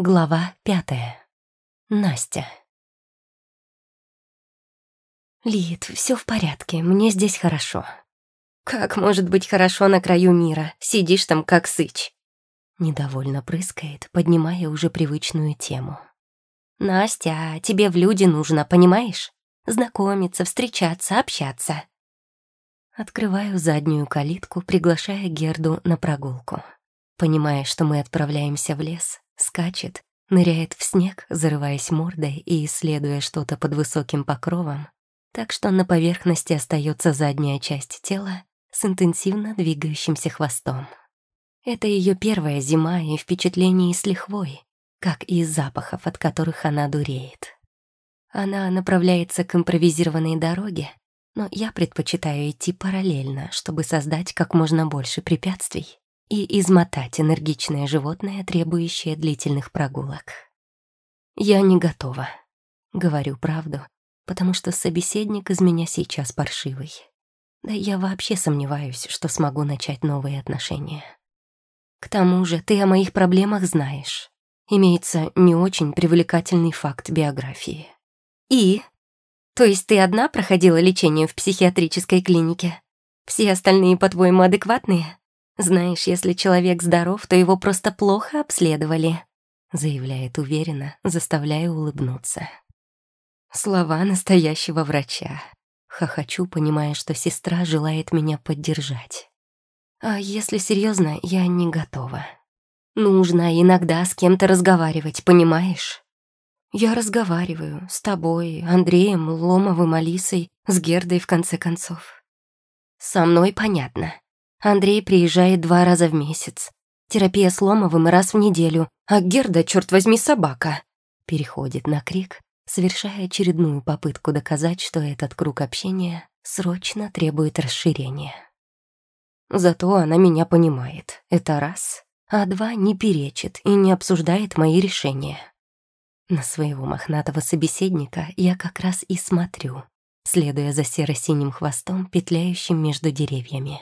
Глава пятая. Настя. Лид, все в порядке, мне здесь хорошо. Как может быть хорошо на краю мира? Сидишь там как сыч. Недовольно прыскает, поднимая уже привычную тему. Настя, тебе в люди нужно, понимаешь? Знакомиться, встречаться, общаться. Открываю заднюю калитку, приглашая Герду на прогулку. Понимая, что мы отправляемся в лес, скачет, ныряет в снег, зарываясь мордой и исследуя что-то под высоким покровом, так что на поверхности остается задняя часть тела с интенсивно двигающимся хвостом. Это ее первая зима и впечатление с лихвой, как и запахов, от которых она дуреет. Она направляется к импровизированной дороге, но я предпочитаю идти параллельно, чтобы создать как можно больше препятствий и измотать энергичное животное, требующее длительных прогулок. Я не готова. Говорю правду, потому что собеседник из меня сейчас паршивый. Да я вообще сомневаюсь, что смогу начать новые отношения. К тому же ты о моих проблемах знаешь. Имеется не очень привлекательный факт биографии. И? То есть ты одна проходила лечение в психиатрической клинике? Все остальные, по-твоему, адекватные? Знаешь, если человек здоров, то его просто плохо обследовали», — заявляет уверенно, заставляя улыбнуться. Слова настоящего врача. Хохочу, понимая, что сестра желает меня поддержать. А если серьезно, я не готова. Нужно иногда с кем-то разговаривать, понимаешь? Я разговариваю с тобой, Андреем, Ломовым, Алисой, с Гердой, в конце концов. Со мной понятно. Андрей приезжает два раза в месяц. Терапия с Ломовым раз в неделю, а Герда, черт возьми, собака. Переходит на крик, совершая очередную попытку доказать, что этот круг общения срочно требует расширения. Зато она меня понимает, это раз, а два не перечит и не обсуждает мои решения. На своего мохнатого собеседника я как раз и смотрю, следуя за серо-синим хвостом, петляющим между деревьями.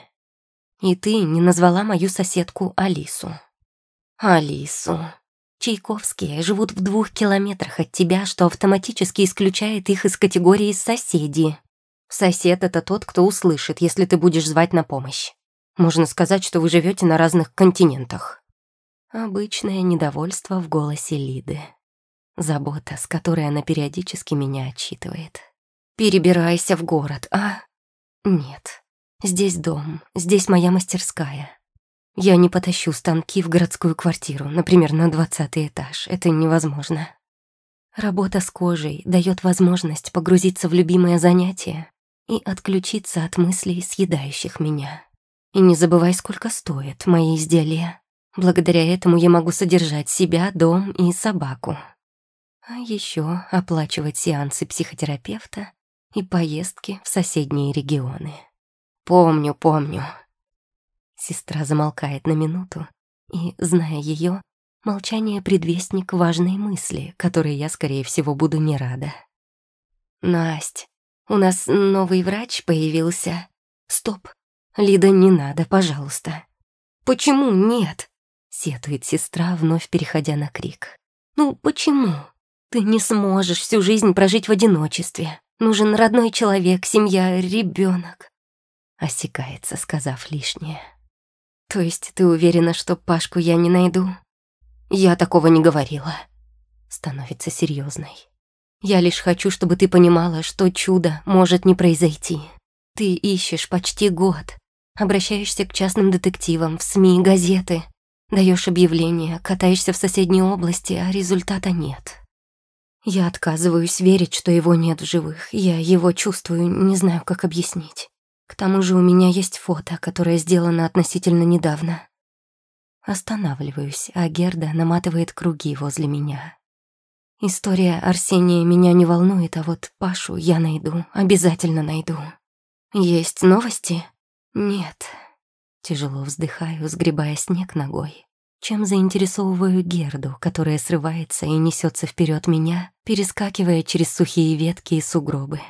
И ты не назвала мою соседку Алису. Алису. Чайковские живут в двух километрах от тебя, что автоматически исключает их из категории «соседи». Сосед — это тот, кто услышит, если ты будешь звать на помощь. Можно сказать, что вы живете на разных континентах. Обычное недовольство в голосе Лиды. Забота, с которой она периодически меня отчитывает. «Перебирайся в город, а?» «Нет, Здесь дом, здесь моя мастерская. Я не потащу станки в городскую квартиру, например, на двадцатый этаж. Это невозможно. Работа с кожей дает возможность погрузиться в любимое занятие и отключиться от мыслей, съедающих меня. И не забывай, сколько стоят мои изделия. Благодаря этому я могу содержать себя, дом и собаку. А еще оплачивать сеансы психотерапевта и поездки в соседние регионы. «Помню, помню». Сестра замолкает на минуту, и, зная ее, молчание — предвестник важной мысли, которой я, скорее всего, буду не рада. «Насть, у нас новый врач появился. Стоп, Лида, не надо, пожалуйста». «Почему нет?» — сетует сестра, вновь переходя на крик. «Ну, почему? Ты не сможешь всю жизнь прожить в одиночестве. Нужен родной человек, семья, ребенок осекается, сказав лишнее. «То есть ты уверена, что Пашку я не найду?» «Я такого не говорила». Становится серьезной. «Я лишь хочу, чтобы ты понимала, что чудо может не произойти. Ты ищешь почти год, обращаешься к частным детективам, в СМИ, газеты, даешь объявления, катаешься в соседней области, а результата нет. Я отказываюсь верить, что его нет в живых. Я его чувствую, не знаю, как объяснить. К тому же у меня есть фото, которое сделано относительно недавно. Останавливаюсь, а Герда наматывает круги возле меня. История Арсения меня не волнует, а вот Пашу я найду, обязательно найду. Есть новости? Нет. Тяжело вздыхаю, сгребая снег ногой. Чем заинтересовываю Герду, которая срывается и несется вперед меня, перескакивая через сухие ветки и сугробы.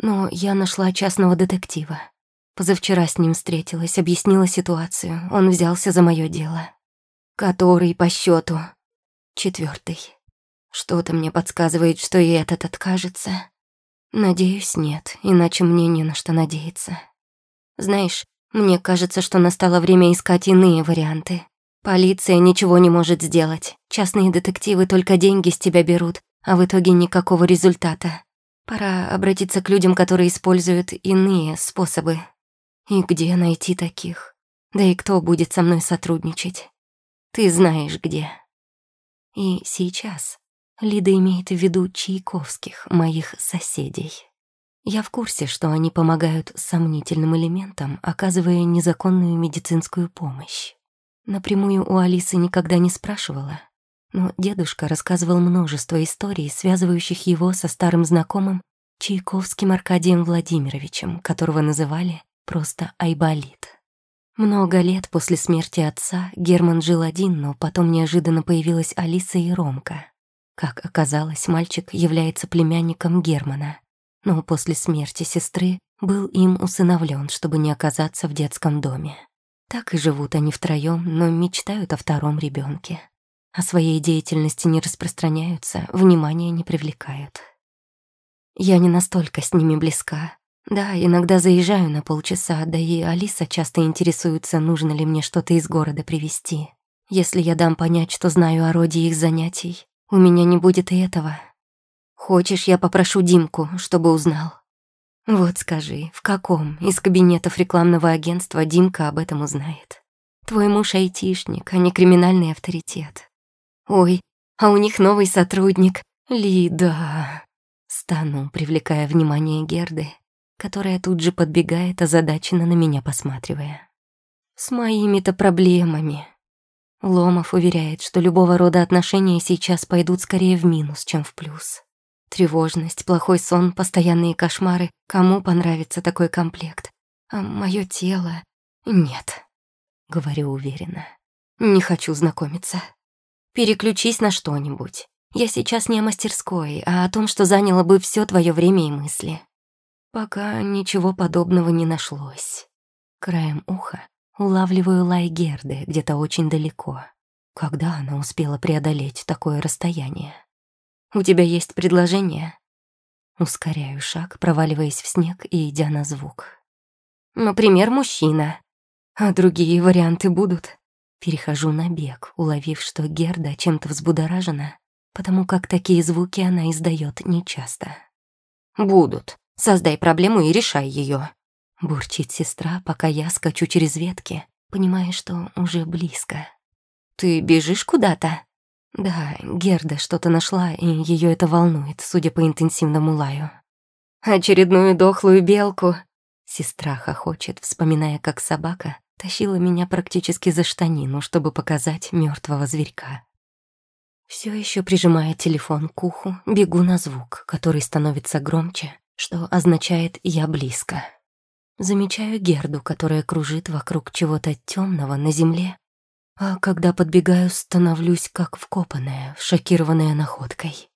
Но я нашла частного детектива. Позавчера с ним встретилась, объяснила ситуацию. Он взялся за мое дело. Который по счету. Четвертый. Что-то мне подсказывает, что и этот откажется. Надеюсь, нет, иначе мне не на что надеяться. Знаешь, мне кажется, что настало время искать иные варианты. Полиция ничего не может сделать. Частные детективы только деньги с тебя берут, а в итоге никакого результата. Пора обратиться к людям, которые используют иные способы. И где найти таких? Да и кто будет со мной сотрудничать? Ты знаешь где. И сейчас Лида имеет в виду Чайковских, моих соседей. Я в курсе, что они помогают сомнительным элементам, оказывая незаконную медицинскую помощь. Напрямую у Алисы никогда не спрашивала, но дедушка рассказывал множество историй, связывающих его со старым знакомым Чайковским Аркадием Владимировичем, которого называли просто Айболит. Много лет после смерти отца Герман жил один, но потом неожиданно появилась Алиса и Ромка. Как оказалось, мальчик является племянником Германа, но после смерти сестры был им усыновлен, чтобы не оказаться в детском доме. Так и живут они втроем, но мечтают о втором ребенке. О своей деятельности не распространяются, внимания не привлекают. Я не настолько с ними близка, да, иногда заезжаю на полчаса, да и Алиса часто интересуется, нужно ли мне что-то из города привезти. Если я дам понять, что знаю о роде их занятий, у меня не будет и этого. Хочешь, я попрошу Димку, чтобы узнал? Вот скажи, в каком из кабинетов рекламного агентства Димка об этом узнает? Твой муж айтишник, а не криминальный авторитет. Ой, а у них новый сотрудник. Лида. Стану, привлекая внимание Герды, которая тут же подбегает, озадаченно на меня посматривая. «С моими-то проблемами». Ломов уверяет, что любого рода отношения сейчас пойдут скорее в минус, чем в плюс. Тревожность, плохой сон, постоянные кошмары. Кому понравится такой комплект? А мое тело... Нет, говорю уверенно. Не хочу знакомиться. Переключись на что-нибудь. Я сейчас не о мастерской, а о том, что заняло бы все твое время и мысли. Пока ничего подобного не нашлось. Краем уха улавливаю лай Герды где-то очень далеко. Когда она успела преодолеть такое расстояние? «У тебя есть предложение?» Ускоряю шаг, проваливаясь в снег и идя на звук. «Например, мужчина. А другие варианты будут?» Перехожу на бег, уловив, что Герда чем-то взбудоражена, потому как такие звуки она издает нечасто. «Будут», Создай проблему и решай ее. Бурчит сестра, пока я скачу через ветки, понимая, что уже близко. Ты бежишь куда-то? Да, Герда что-то нашла, и ее это волнует, судя по интенсивному лаю. Очередную дохлую белку. Сестра хохочет, вспоминая, как собака тащила меня практически за штанину, чтобы показать мертвого зверька. Все еще прижимая телефон к уху, бегу на звук, который становится громче, что означает «я близко». Замечаю Герду, которая кружит вокруг чего-то темного на земле, а когда подбегаю, становлюсь как вкопанная, шокированная находкой.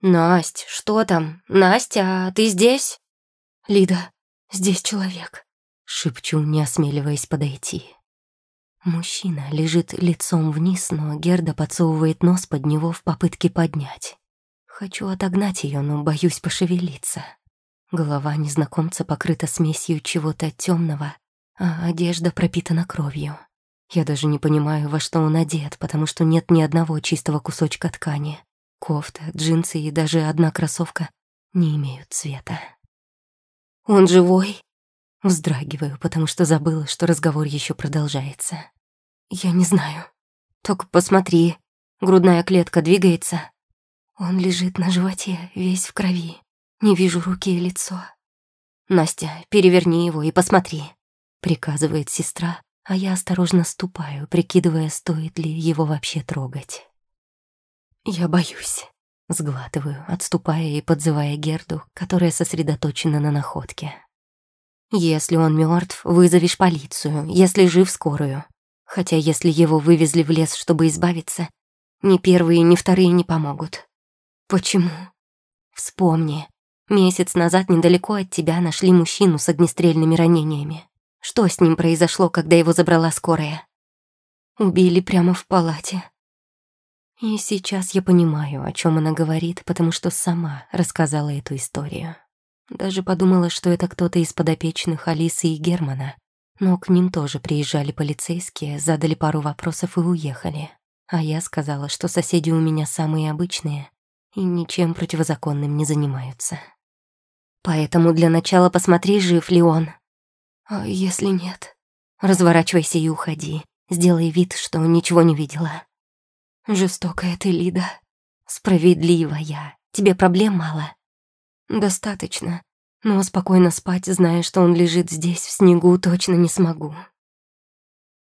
«Насть, что там? Настя, а ты здесь?» «Лида, здесь человек», — шепчу, не осмеливаясь подойти. Мужчина лежит лицом вниз, но Герда подсовывает нос под него в попытке поднять. Хочу отогнать ее, но боюсь пошевелиться. Голова незнакомца покрыта смесью чего-то темного, а одежда пропитана кровью. Я даже не понимаю, во что он одет, потому что нет ни одного чистого кусочка ткани. Кофта, джинсы и даже одна кроссовка не имеют цвета. «Он живой?» Вздрагиваю, потому что забыла, что разговор еще продолжается. «Я не знаю. Только посмотри, грудная клетка двигается, он лежит на животе, весь в крови. Не вижу руки и лицо. «Настя, переверни его и посмотри», — приказывает сестра, а я осторожно ступаю, прикидывая, стоит ли его вообще трогать. «Я боюсь», — сглатываю, отступая и подзывая Герду, которая сосредоточена на находке. «Если он мертв, вызовешь полицию, если жив — скорую. Хотя если его вывезли в лес, чтобы избавиться, ни первые, ни вторые не помогут. Почему? Вспомни. Месяц назад недалеко от тебя нашли мужчину с огнестрельными ранениями. Что с ним произошло, когда его забрала скорая? Убили прямо в палате. И сейчас я понимаю, о чем она говорит, потому что сама рассказала эту историю. Даже подумала, что это кто-то из подопечных Алисы и Германа. Но к ним тоже приезжали полицейские, задали пару вопросов и уехали. А я сказала, что соседи у меня самые обычные и ничем противозаконным не занимаются. Поэтому для начала посмотри, жив ли он. А если нет? Разворачивайся и уходи. Сделай вид, что ничего не видела. Жестокая ты, Лида. Справедливая. Тебе проблем мало? Достаточно. Но спокойно спать, зная, что он лежит здесь, в снегу, точно не смогу.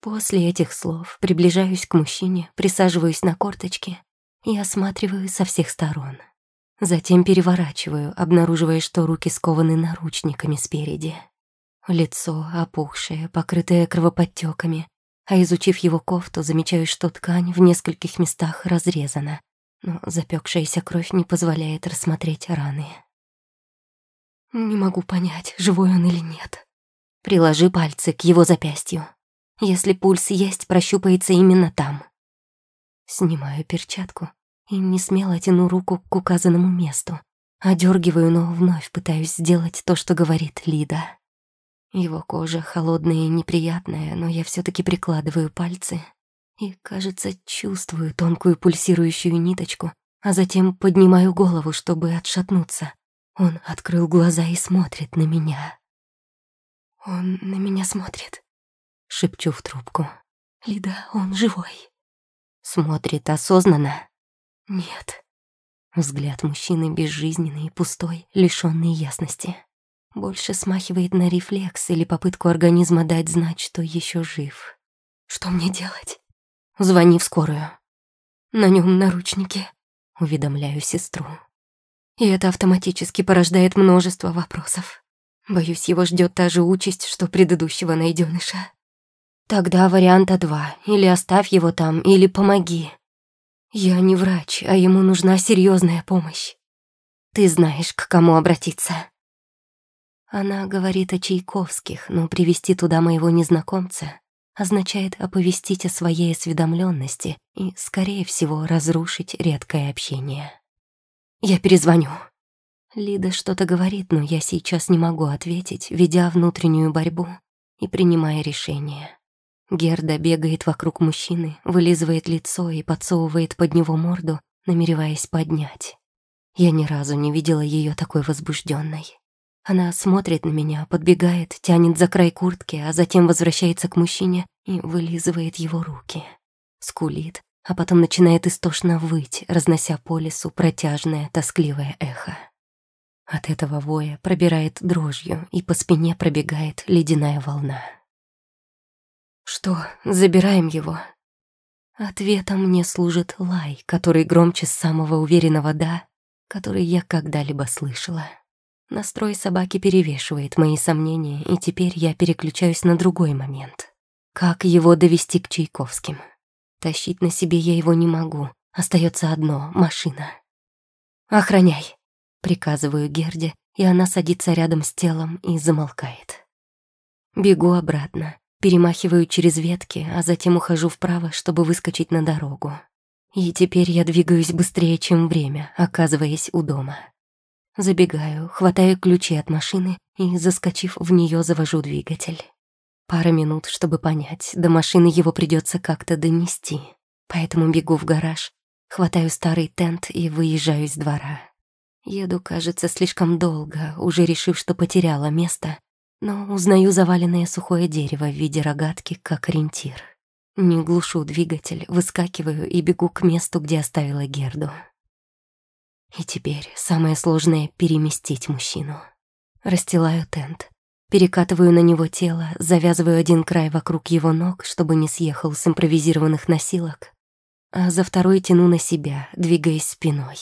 После этих слов приближаюсь к мужчине, присаживаюсь на корточки и осматриваю со всех сторон. Затем переворачиваю, обнаруживая, что руки скованы наручниками спереди. Лицо опухшее, покрытое кровоподтеками, а изучив его кофту, замечаю, что ткань в нескольких местах разрезана, но запекшаяся кровь не позволяет рассмотреть раны. Не могу понять, живой он или нет. Приложи пальцы к его запястью. Если пульс есть, прощупается именно там. Снимаю перчатку и не смело тяну руку к указанному месту. Одергиваю, но вновь пытаюсь сделать то, что говорит Лида. Его кожа холодная и неприятная, но я все таки прикладываю пальцы и, кажется, чувствую тонкую пульсирующую ниточку, а затем поднимаю голову, чтобы отшатнуться. Он открыл глаза и смотрит на меня. «Он на меня смотрит», — шепчу в трубку. «Лида, он живой». Смотрит осознанно. «Нет». Взгляд мужчины безжизненный, пустой, лишённый ясности. Больше смахивает на рефлекс или попытку организма дать знать, что еще жив. Что мне делать? Звони в скорую. На нем наручники. Уведомляю сестру. И это автоматически порождает множество вопросов. Боюсь, его ждет та же участь, что предыдущего найденыша. Тогда варианта два. Или оставь его там, или помоги. Я не врач, а ему нужна серьезная помощь. Ты знаешь, к кому обратиться. Она говорит о Чайковских, но привести туда моего незнакомца означает оповестить о своей осведомленности и, скорее всего, разрушить редкое общение. «Я перезвоню». Лида что-то говорит, но я сейчас не могу ответить, ведя внутреннюю борьбу и принимая решение. Герда бегает вокруг мужчины, вылизывает лицо и подсовывает под него морду, намереваясь поднять. Я ни разу не видела ее такой возбужденной. Она смотрит на меня, подбегает, тянет за край куртки, а затем возвращается к мужчине и вылизывает его руки. Скулит, а потом начинает истошно выть, разнося по лесу протяжное, тоскливое эхо. От этого воя пробирает дрожью, и по спине пробегает ледяная волна. «Что, забираем его?» Ответом мне служит лай, который громче самого уверенного «да», который я когда-либо слышала. Настрой собаки перевешивает мои сомнения, и теперь я переключаюсь на другой момент. Как его довести к Чайковским? Тащить на себе я его не могу. Остается одно — машина. «Охраняй!» — приказываю Герде, и она садится рядом с телом и замолкает. Бегу обратно, перемахиваю через ветки, а затем ухожу вправо, чтобы выскочить на дорогу. И теперь я двигаюсь быстрее, чем время, оказываясь у дома. Забегаю, хватаю ключи от машины и, заскочив в нее, завожу двигатель. Пара минут, чтобы понять, до машины его придется как-то донести. Поэтому бегу в гараж, хватаю старый тент и выезжаю из двора. Еду, кажется, слишком долго, уже решив, что потеряла место, но узнаю заваленное сухое дерево в виде рогатки как ориентир. Не глушу двигатель, выскакиваю и бегу к месту, где оставила Герду. И теперь самое сложное — переместить мужчину. Расстилаю тент, перекатываю на него тело, завязываю один край вокруг его ног, чтобы не съехал с импровизированных носилок, а за второй тяну на себя, двигаясь спиной.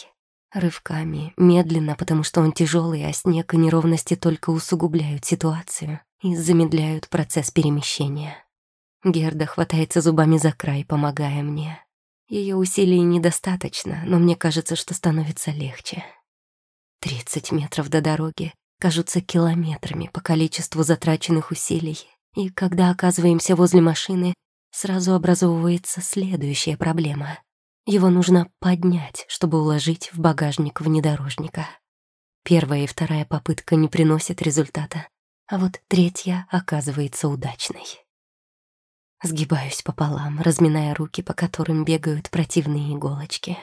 Рывками, медленно, потому что он тяжелый, а снег и неровности только усугубляют ситуацию и замедляют процесс перемещения. Герда хватается зубами за край, помогая мне. Ее усилий недостаточно, но мне кажется, что становится легче. Тридцать метров до дороги кажутся километрами по количеству затраченных усилий, и когда оказываемся возле машины, сразу образовывается следующая проблема. Его нужно поднять, чтобы уложить в багажник внедорожника. Первая и вторая попытка не приносят результата, а вот третья оказывается удачной. Сгибаюсь пополам, разминая руки, по которым бегают противные иголочки.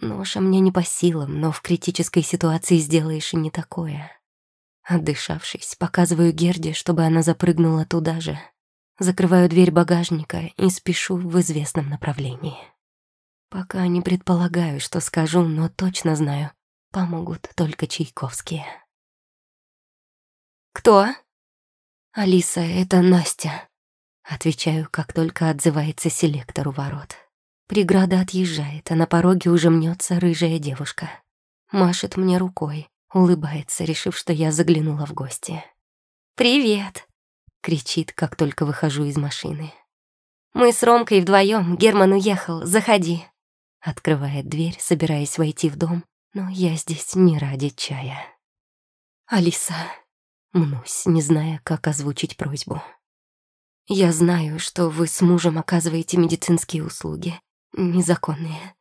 Ноша мне не по силам, но в критической ситуации сделаешь и не такое. Отдышавшись, показываю Герде, чтобы она запрыгнула туда же. Закрываю дверь багажника и спешу в известном направлении. Пока не предполагаю, что скажу, но точно знаю, помогут только Чайковские. «Кто?» «Алиса, это Настя», — отвечаю, как только отзывается селектор у ворот. Преграда отъезжает, а на пороге уже мнется рыжая девушка. Машет мне рукой, улыбается, решив, что я заглянула в гости. «Привет!» — кричит, как только выхожу из машины. «Мы с Ромкой вдвоем. Герман уехал, заходи!» Открывает дверь, собираясь войти в дом, но я здесь не ради чая. «Алиса!» — мнусь, не зная, как озвучить просьбу. «Я знаю, что вы с мужем оказываете медицинские услуги, незаконные.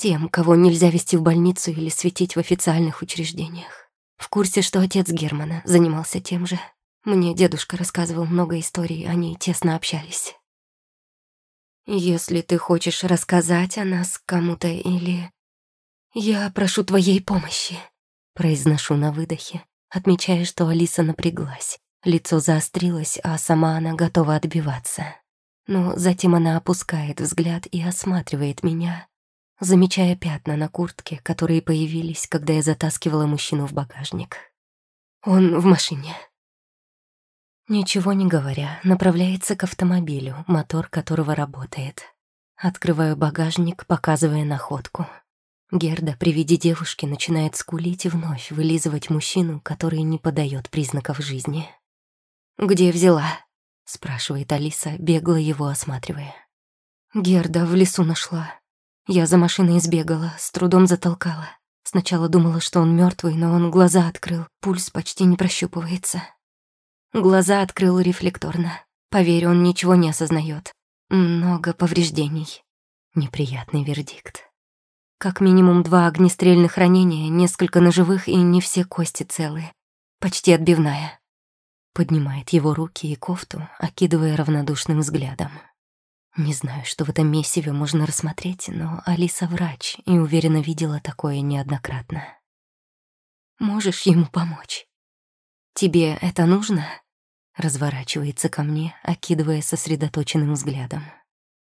Тем, кого нельзя вести в больницу или светить в официальных учреждениях. В курсе, что отец Германа занимался тем же. Мне дедушка рассказывал много историй, они тесно общались. Если ты хочешь рассказать о нас кому-то или... Я прошу твоей помощи, произношу на выдохе, отмечая, что Алиса напряглась. Лицо заострилось, а сама она готова отбиваться но затем она опускает взгляд и осматривает меня, замечая пятна на куртке, которые появились, когда я затаскивала мужчину в багажник. Он в машине. Ничего не говоря, направляется к автомобилю, мотор которого работает. Открываю багажник, показывая находку. Герда при виде девушки начинает скулить и вновь вылизывать мужчину, который не подает признаков жизни. «Где взяла?» спрашивает Алиса, бегло его осматривая. Герда в лесу нашла. Я за машиной сбегала, с трудом затолкала. Сначала думала, что он мертвый, но он глаза открыл, пульс почти не прощупывается. Глаза открыл рефлекторно. Поверь, он ничего не осознает. Много повреждений. Неприятный вердикт. Как минимум два огнестрельных ранения, несколько ножевых и не все кости целые. Почти отбивная. Поднимает его руки и кофту, окидывая равнодушным взглядом. Не знаю, что в этом месиве можно рассмотреть, но Алиса врач и уверенно видела такое неоднократно. Можешь ему помочь? Тебе это нужно? Разворачивается ко мне, окидывая сосредоточенным взглядом.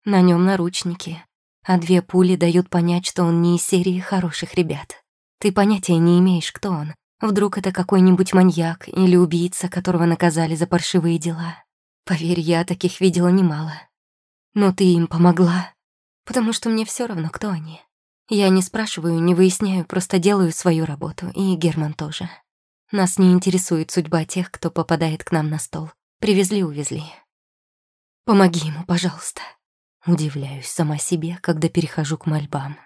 На нем наручники, а две пули дают понять, что он не из серии хороших ребят. Ты понятия не имеешь, кто он, Вдруг это какой-нибудь маньяк или убийца, которого наказали за паршивые дела. Поверь, я таких видела немало. Но ты им помогла, потому что мне все равно, кто они. Я не спрашиваю, не выясняю, просто делаю свою работу, и Герман тоже. Нас не интересует судьба тех, кто попадает к нам на стол. Привезли-увезли. Помоги ему, пожалуйста. Удивляюсь сама себе, когда перехожу к мольбам.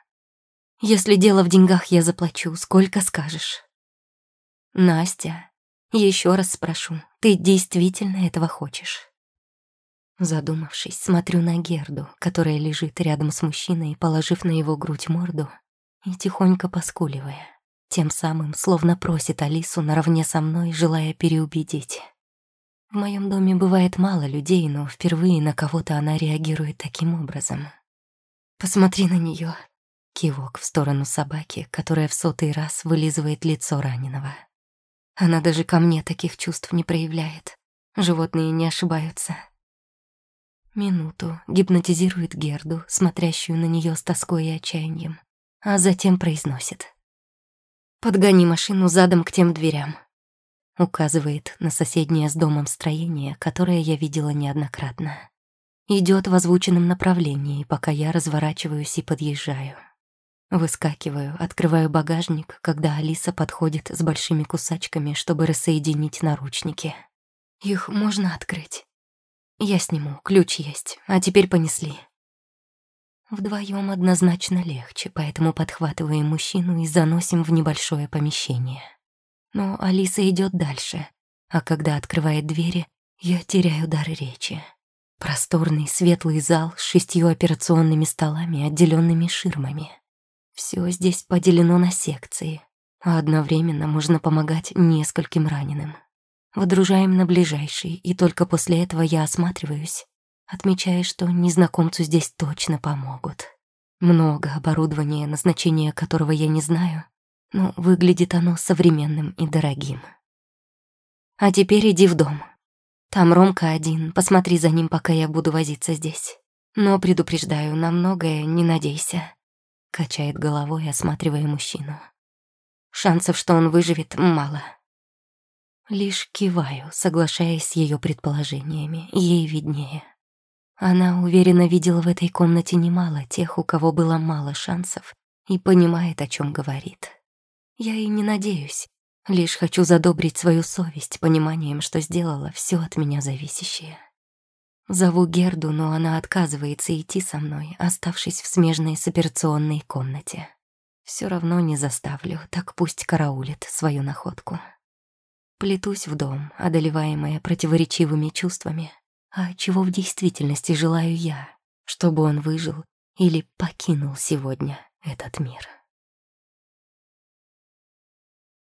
Если дело в деньгах, я заплачу, сколько скажешь. Настя, еще раз спрошу, ты действительно этого хочешь? Задумавшись, смотрю на Герду, которая лежит рядом с мужчиной, положив на его грудь морду и тихонько поскуливая, тем самым словно просит Алису наравне со мной, желая переубедить. В моем доме бывает мало людей, но впервые на кого-то она реагирует таким образом. «Посмотри на нее, Кивок в сторону собаки, которая в сотый раз вылизывает лицо раненого. Она даже ко мне таких чувств не проявляет. Животные не ошибаются. Минуту гипнотизирует Герду, смотрящую на нее с тоской и отчаянием, а затем произносит. «Подгони машину задом к тем дверям», указывает на соседнее с домом строение, которое я видела неоднократно. Идет в озвученном направлении, пока я разворачиваюсь и подъезжаю. Выскакиваю, открываю багажник, когда Алиса подходит с большими кусачками, чтобы рассоединить наручники. Их можно открыть. Я сниму, ключ есть, а теперь понесли. Вдвоем однозначно легче, поэтому подхватываем мужчину и заносим в небольшое помещение. Но Алиса идет дальше, а когда открывает двери, я теряю дар речи. Просторный светлый зал с шестью операционными столами, отделенными ширмами. Все здесь поделено на секции, а одновременно можно помогать нескольким раненым. Водружаем на ближайший, и только после этого я осматриваюсь, отмечая, что незнакомцу здесь точно помогут. Много оборудования, назначение которого я не знаю, но выглядит оно современным и дорогим. А теперь иди в дом. Там Ромка один, посмотри за ним, пока я буду возиться здесь. Но предупреждаю, на многое не надейся. Качает головой, осматривая мужчину. Шансов, что он выживет, мало. Лишь киваю, соглашаясь с ее предположениями, ей виднее. Она уверенно видела в этой комнате немало тех, у кого было мало шансов, и понимает, о чем говорит. Я и не надеюсь, лишь хочу задобрить свою совесть пониманием, что сделала все от меня зависящее. Зову Герду, но она отказывается идти со мной, оставшись в смежной с операционной комнате. Все равно не заставлю, так пусть караулит свою находку. Плетусь в дом, одолеваемая противоречивыми чувствами, а чего в действительности желаю я, чтобы он выжил или покинул сегодня этот мир.